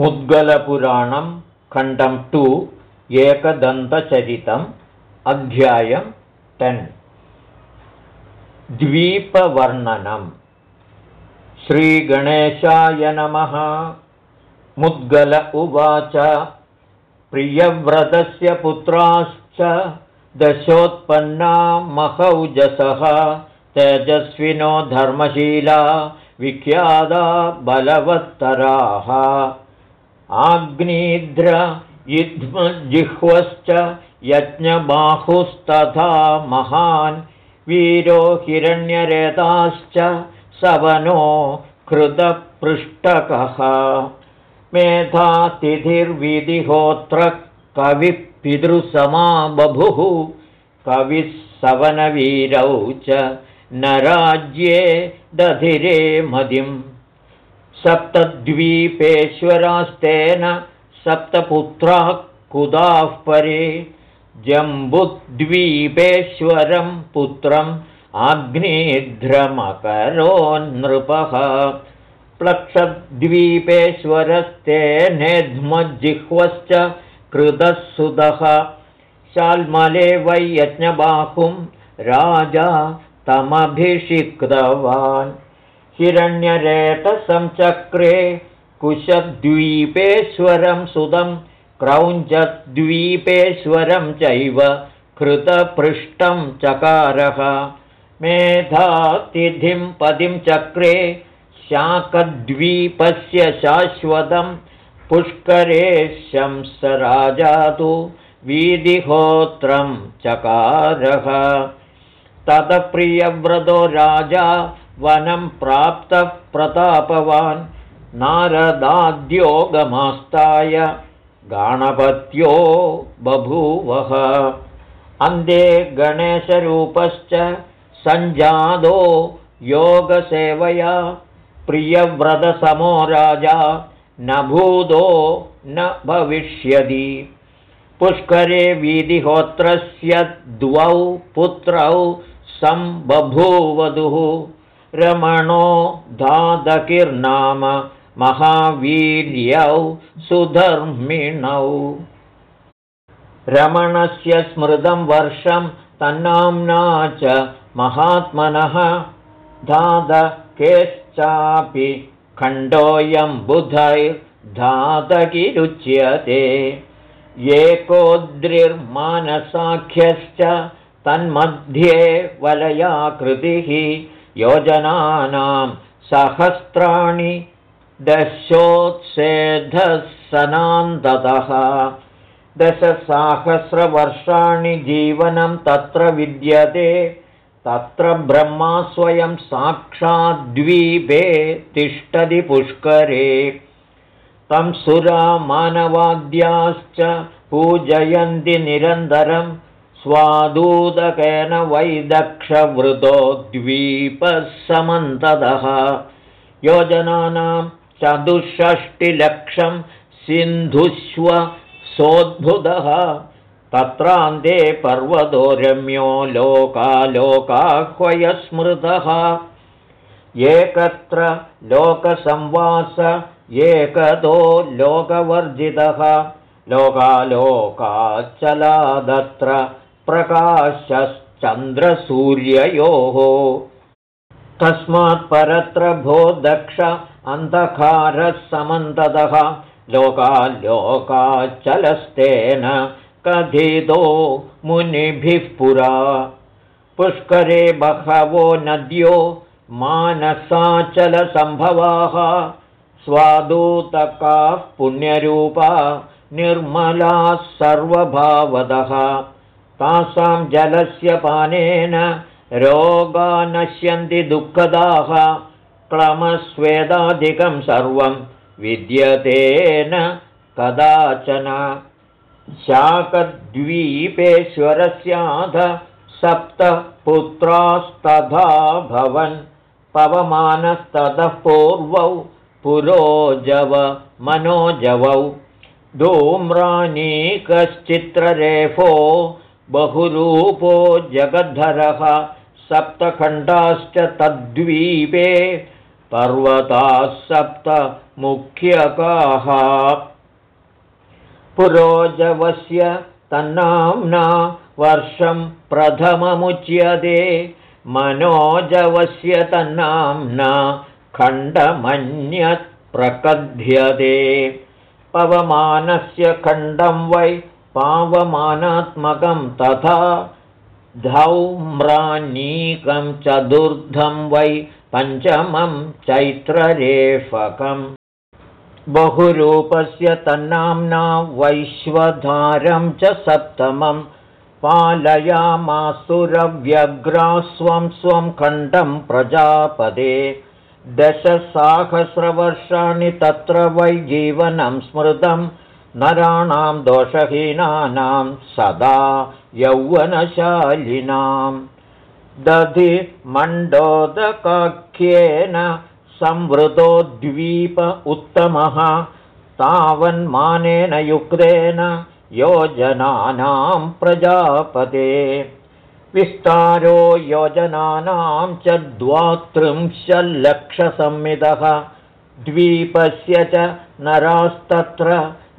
मुद्गलपुराणं खण्डं टु एकदन्तचरितम् अध्यायं टेन्। द्वीपवर्णनम् श्रीगणेशाय नमः। मुद्गल उवाच। प्रियव्रतस्य पुत्राश्च दशोत्पन्ना महौजसः तेजस्विनो धर्मशीला विख्याता बलवत्तराः आग्निध्र युध्मजिह्वश्च यज्ञबाहुस्तथा महान् वीरो हिरण्यरेताश्च सवनो मेधातिथिर्विधिहोत्र कविः पितृसमा बभुः कविः सवनवीरौ च न राज्ये दधिरे मदिम् सप्तद्वीपेश्वरास्तेन सप्तपुत्राः कुदाः परे। जम्बुद्वीपेश्वरं पुत्रम् आग्नेध्रमकरोन्नृपः प्लक्षद्वीपेश्वरस्तेनेध्मजिह्वश्च कृतः सुतः शाल्मले वै यज्ञबाहुं राजा तमभिषिक्तवान् हिरण्यरेतसंचक्रे कुशद्वीपेश्वरं सुदं क्रौञ्चद्वीपेश्वरं चैव कृतपृष्ठं चकारः। मेधातिथिं पदिं चक्रे शाकद्वीपस्य शाश्वतं पुष्करे शंस राजा तु वीधिहोत्रं चकारः। ततप्रियव्रतो राजा वनं प्राप्तः प्रतापवान् नारदाद्योगमास्ताय गणपत्यो बभूवः। अन्ते गणेशरूपश्च सञ्जातो योगसेवया प्रियव्रतसमो राजा न भूतो न भविष्यति। पुष्करे वीधिहोत्रस्य द्वौ पुत्रौ सम्बभूवधुः रमणो धादकिर्नाम महावीर्यौ सुधर्मिणौ। रमणस्य स्मृतं वर्षं तन्नाम्ना च महात्मनः धादकेश्चापि खण्डोऽयं बुधैर्धातकिरुच्यते एकोद्रिर्मानसाख्यश्च तन्मध्ये वलयाकृतिः योजनानां सहस्राणि दशोत्सेधः दशसाहस्रवर्षाणि जीवनं तत्र विद्यते तत्र ब्रह्मा स्वयं साक्षाद्वीपे तिष्ठति पुष्करे। तं सुरा मानवाद्याश्च पूजयन्ति निरन्तरं स्वादूदकेन वैदक्षवृतो द्वीपः समन्ततः योजनानां चतुष्षष्टिलक्षं सिन्धुष्व सोद्भुतः तत्रान्ते पर्वतो रम्यो लोकालोकाह्वयस्मृतः। एकत्र लोकसंवास एकतो लोकवर्जितः। लोकालोकाच्चलादत्र प्रकाशश्चन्द्रसूर्ययोः। तस्मात् परत्र भो दक्ष अन्धकारः समन्ततः लोकालोकाच्चलस्तेन कथितो मुनिभिः पुरा। पुष्करे बहवो नद्यो मानसाचलसम्भवाः। स्वादूतकाः पुण्यरूपा निर्मलाः सर्वभावदः तासां जलस्य पानेन रोगा नश्यन्ति दुःखदाः क्लमस्वेदाधिकं सर्वं विद्यतेन कदाचन। शाकद्वीपेश्वरस्याध सप्त पुत्रास्तथा भवन् पवमानस्ततः पूर्वौ पुरोजव मनोजवौ। धूम्राणीकश्चित्ररेफो बहुरूपो जगद्धरः सप्तखण्डाश्च तद्वीपे पर्वताः सप्त मुख्यकाः। पुरोजवस्य तन्नाम्ना वर्षं प्रथममुच्यते। मनोजवस्य तन्नाम्ना खण्डमन्यत् प्रकथ्यते। पवमानस्य खण्डं वै पावमानात्मकं तथा धौम्रानीकं चतुर्धं वै पञ्चमं चैत्ररेफकम्। बहुरूपस्य तन्नाम्ना वैश्वधारं च सप्तमं। पालयामासुरव्यग्रास्वं स्वं खण्डं प्रजापदे। दशसाहस्रवर्षाणि तत्र वै जीवनं स्मृतं नराणां दोषहीनानां सदा यौवनशालिनां दधि मण्डोदकाख्येन संवृतोद्वीप उत्तमः तावन्मानेन युक्तेन योजनानां प्रजापते। विस्तारो योजनानां च द्वात्रिंशल्लक्षसंमितः द्वीपस्य च नरास्तत्र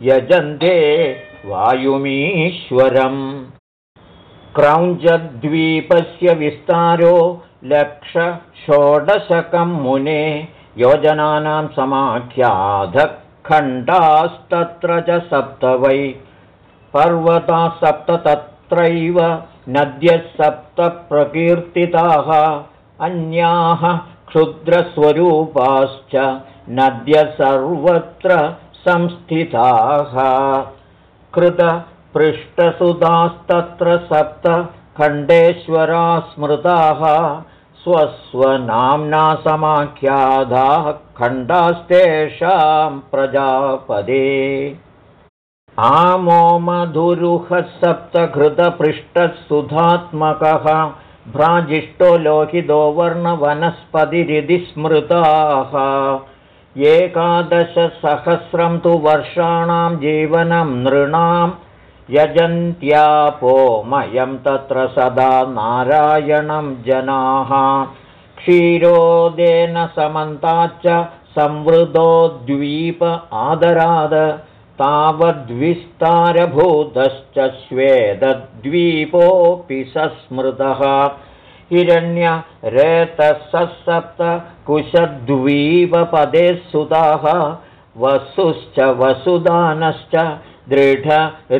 यजन्ते वायुमीश्वरम्। क्रौञ्चद्वीपस्य विस्तारो लक्षषोडशकं मुने योजनानां समाख्याधखण्डास्तत्र च सप्त वै। पर्वता सप्त तत्रैव नद्यः सप्त प्रकीर्तिताः। अन्याः क्षुद्रस्वरूपाश्च नद्यः सर्वत्र संस्थिताः। कृतपृष्ठसुधास्तत्र सप्त खण्डेश्वरा स्मृताः स्वस्वनाम्ना समाख्यादाः खण्डास्तेषां प्रजापदे। आमो मधुरुहः सप्तघृतपृष्ठः सुधात्मकः भ्राजिष्टो लोहितो वर्णवनस्पतिरिति स्मृताः एकादशसहस्रं तु वर्षाणां जीवनं नृणां यजन्त्यापोमयं तत्र सदा नारायणं जनाः। क्षीरोदेन समन्ताच्च संवृतोद्वीप आदराद तावद्विस्तारभूतश्च स्वेदद्वीपोऽपि सस्मृतः हिरण्यरेतसप्त कुशद्वीपपदे सुताः वसुश्च वसुदानश्च दृढरुचिस्तृतीयकः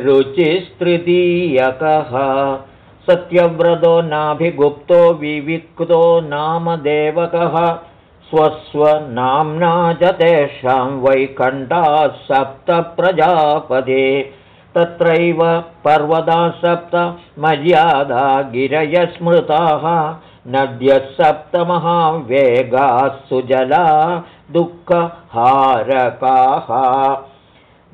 सत्यव्रतो नाभिगुप्तो विविक्तो नामदेवकः स्वस्वनाम्ना तेषां वैकण्ठाः सप्त प्रजापदे तत्रैव पर्वता सप्त मर्यादा गिरयस्मृताः नद्यः सप्तमहावेगाः सुजला दुःखहारकाः।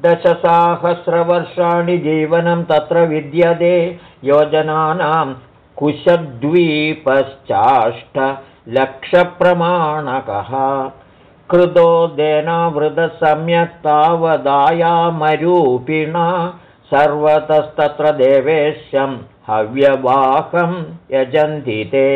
दशसाहस्रवर्षाणि जीवनं तत्र विद्यते योजनानां कुशद्वीपश्चाष्टलक्षप्रमाणकः। कृतो देनावृतसम्यक् तावदायामरूपिणा सर्वतस्तत्र देवेशं हव्यवाहं यजन्ति ते।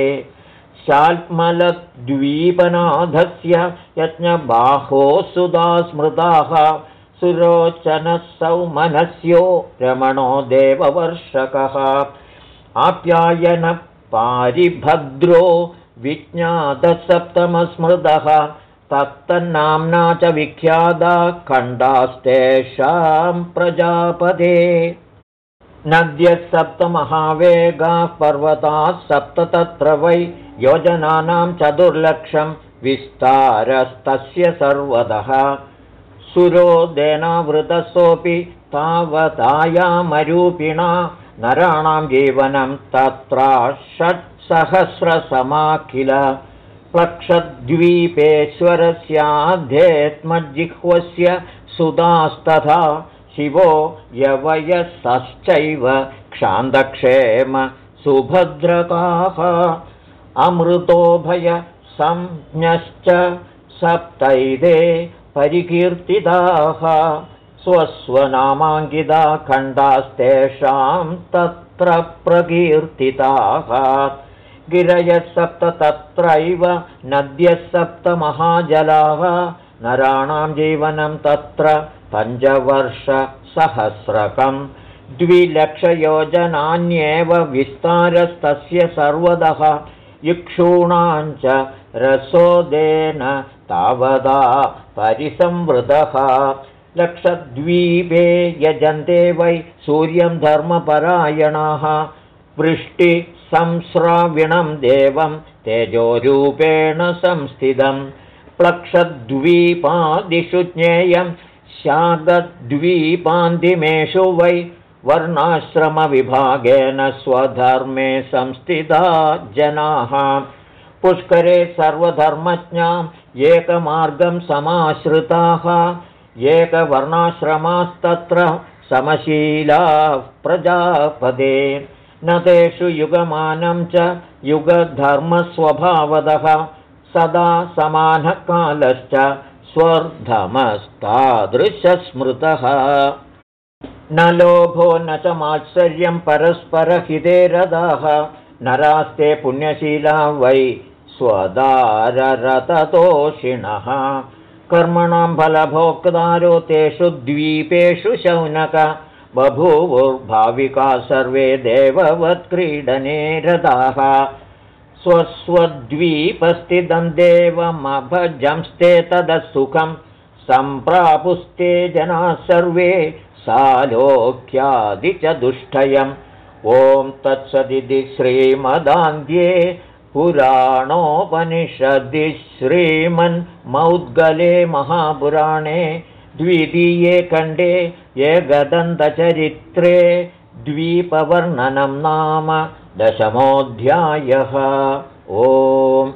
शाल्मलद्वीपनाथस्य यज्ञबाहो सुधा स्मृताः सुरोचनः सौमनस्यो रमणो देववर्षकः। आप्यायनपारिभद्रो विज्ञातसप्तमस्मृतः तत्तन्नाम्ना च विख्याता खण्डास्तेषां प्रजापदे। नद्यः सप्तमहावेगाः पर्वताः सप्त तत्र वै योजनानां चतुर्लक्षं विस्तारस्तस्य सर्वतः सुरोदेनावृतसोऽपि तावतायामरूपिणा नराणां जीवनं तत्र षट्सहस्रसमाखिल प्लक्षद्वीपेश्वरस्याध्येत्मजिह्वस्य सुतास्तथा शिवो यवयसश्चैव क्षान्तक्षेम सुभद्रकाः अमृतोभयसंज्ञश्च सप्तैदे परिकीर्तिताः स्वस्वनामाङ्किता खण्डास्तेषां तत्र प्रकीर्तिताः गिरयः सप्त तत्रैव नद्यः सप्त महाजलाः नराणां जीवनं तत्र पञ्चवर्षसहस्रकम् द्विलक्षयोजनान्येव विस्तारस्तस्य सर्वतः इक्षूणाञ्च रसोदेन तावदा परिसंवृतः। लक्षद्वीपे यजन्ते वै सूर्यं धर्मपरायणाः वृष्टिसंस्राविणं देवं तेजोरूपेण संस्थितं प्लक्षद्वीपादिषु ज्ञेयं शागद्वीपान्तिमेषु वै वर्णाश्रमविभागेन स्वधर्मे संस्थिता जनाः। पुष्करे सर्वधर्मज्ञाम् एकमार्गं समाश्रिताः। एकवर्णाश्रमास्तत्र समशीलाः प्रजापदे न तेषु युगमानं च युगधर्मस्वभावदः सदा समानकालश्च स्वर्धमस्तादृशस्मृतः। न लोभो न च मात्सर्यं परस्परहिते रदाः नरास्ते पुण्यशीला वै स्वदाररततोषिणः। कर्मणां फलभोक्तारो तेषु द्वीपेषु शौनक बभूवुर्भाविका सर्वे देववत्क्रीडने रताः। स्वस्वद्वीपस्थितं देवमभजंस्ते तदः सुखं सम्प्रापुस्ते जनाः सर्वे सालोक्यादि च दुष्टयम्। ॐ तत्सदिति श्रीमदान्ध्ये पुराणोपनिषदि श्रीमन्मौद्गले महापुराणे द्वितीये खण्डे गदन्तचरित्रे द्वीपवर्णनं नाम दशमोऽध्यायः। ओम्